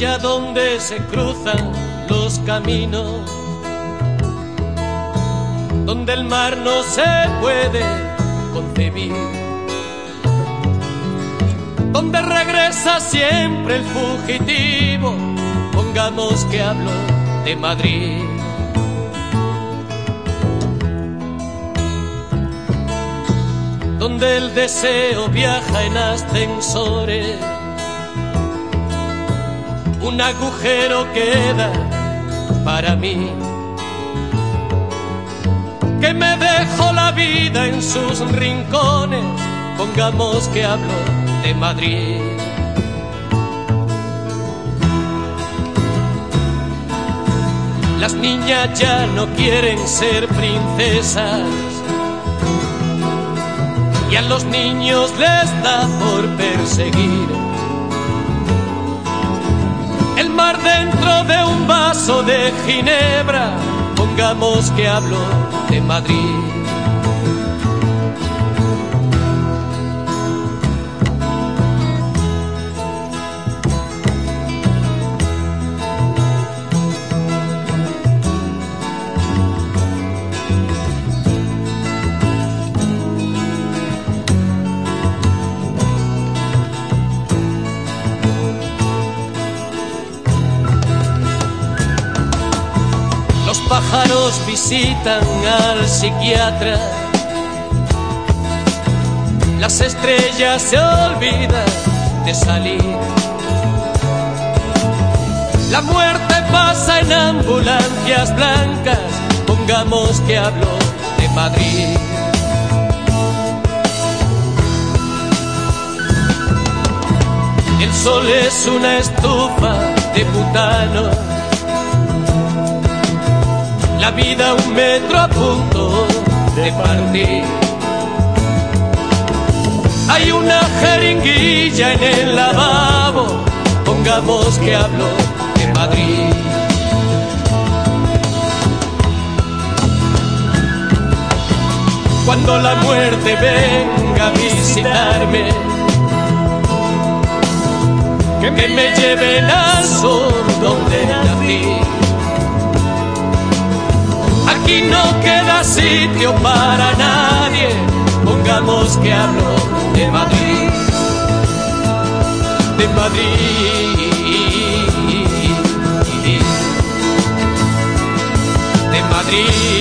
orilla donde se cruzan los caminos, donde el mar no se puede concebir, donde regresa siempre el fugitivo, pongamos que hablo de Madrid. Donde el deseo viaja en ascensores un agujero queda para mí. Que me dejo la vida en sus rincones, pongamos que hablo de Madrid. Las niñas ya no quieren ser princesas y a los niños les da por perseguir dentro de un vaso de ginebra, pongamos que hablo de Madrid. Pájaros visitan al psiquiatra. Las estrellas se olvidan de salir. La muerte pasa en ambulancias blancas. Pongamos que hablo de Madrid. El sol es una estufa de butano vida un metro a punto de partir. Hay una jeringuilla en el lavabo, pongamos que hablo de Madrid. Cuando la muerte venga a visitarme, que me lleven al sur donde nací y no queda sitio para nadie. Pongamos que hablo de Madrid, de Madrid, de Madrid.